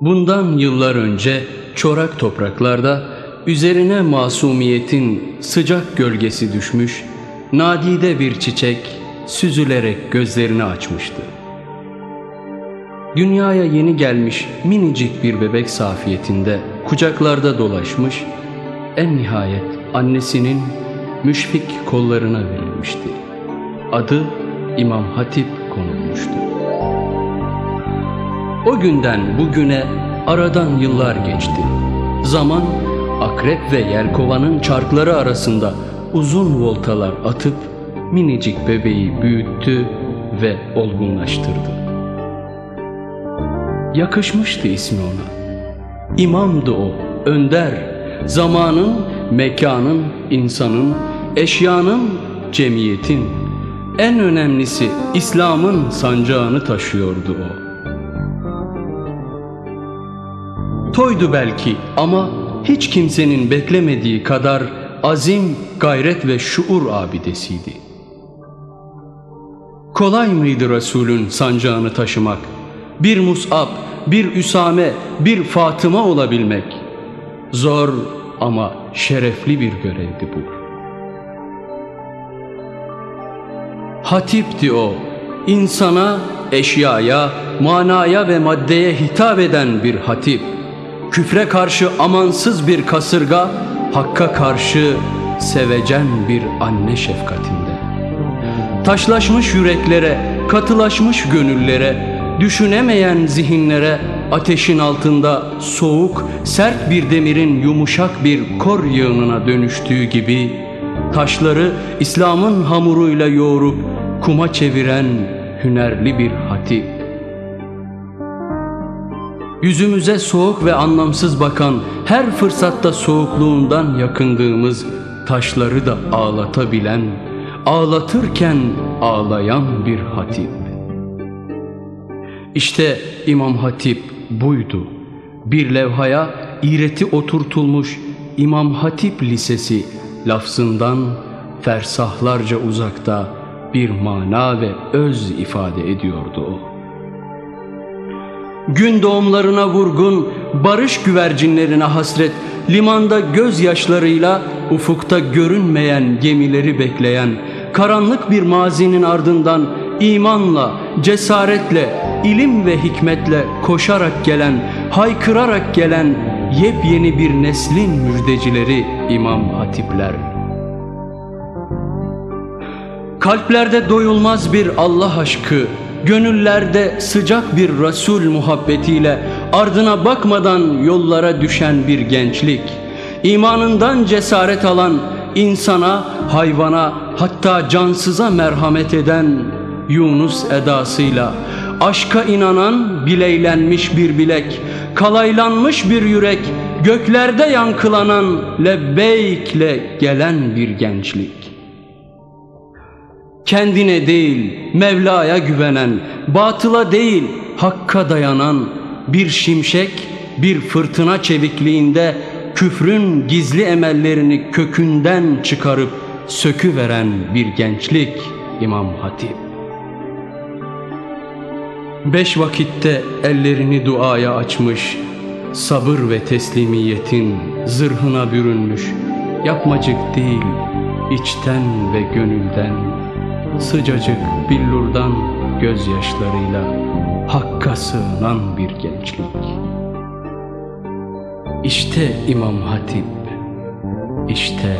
Bundan yıllar önce çorak topraklarda üzerine masumiyetin sıcak gölgesi düşmüş, nadide bir çiçek süzülerek gözlerini açmıştı. Dünyaya yeni gelmiş minicik bir bebek safiyetinde kucaklarda dolaşmış, en nihayet annesinin müşfik kollarına verilmişti. Adı İmam Hatip konulmuştu. O günden bugüne aradan yıllar geçti. Zaman akrep ve yelkovanın çarkları arasında uzun voltalar atıp minicik bebeği büyüttü ve olgunlaştırdı. Yakışmıştı ismi ona. İmamdı o, önder, zamanın, mekanın, insanın, eşyanın, cemiyetin, en önemlisi İslam'ın sancağını taşıyordu o. Toydu belki ama hiç kimsenin beklemediği kadar azim, gayret ve şuur abidesiydi. Kolay mıydı Resulün sancağını taşımak? Bir Mus'ab, bir Üsame, bir Fatıma olabilmek. Zor ama şerefli bir görevdi bu. Hatipti o, insana, eşyaya, manaya ve maddeye hitap eden bir hatip. Küfre karşı amansız bir kasırga, hakka karşı sevecen bir anne şefkatinde. Taşlaşmış yüreklere, katılaşmış gönüllere, düşünemeyen zihinlere ateşin altında soğuk, sert bir demirin yumuşak bir kor yığınına dönüştüğü gibi taşları İslam'ın hamuruyla yoğurup kuma çeviren hünerli bir hatip. Yüzümüze soğuk ve anlamsız bakan, her fırsatta soğukluğundan yakındığımız taşları da ağlatabilen, ağlatırken ağlayan bir hatip. İşte İmam Hatip buydu. Bir levhaya iğreti oturtulmuş İmam Hatip Lisesi lafzından fersahlarca uzakta bir mana ve öz ifade ediyordu o. Gün doğumlarına vurgun, barış güvercinlerine hasret, limanda gözyaşlarıyla ufukta görünmeyen gemileri bekleyen, karanlık bir mazinin ardından imanla, cesaretle, ilim ve hikmetle koşarak gelen, haykırarak gelen yepyeni bir neslin müjdecileri İmam Hatipler. Kalplerde doyulmaz bir Allah aşkı, gönüllerde sıcak bir Resul muhabbetiyle ardına bakmadan yollara düşen bir gençlik, imanından cesaret alan, insana, hayvana hatta cansıza merhamet eden Yunus edasıyla, aşka inanan bileylenmiş bir bilek, kalaylanmış bir yürek, göklerde yankılanan lebbeykle gelen bir gençlik kendine değil Mevla'ya güvenen, batıla değil hakka dayanan bir şimşek, bir fırtına çevikliğinde küfrün gizli emellerini kökünden çıkarıp söküveren bir gençlik İmam Hatip. Beş vakitte ellerini duaya açmış, sabır ve teslimiyetin zırhına bürünmüş, yapmacık değil, içten ve gönülden Sıcacık billurdan gözyaşlarıyla Hakka sığınan bir gençlik. İşte İmam Hatip İşte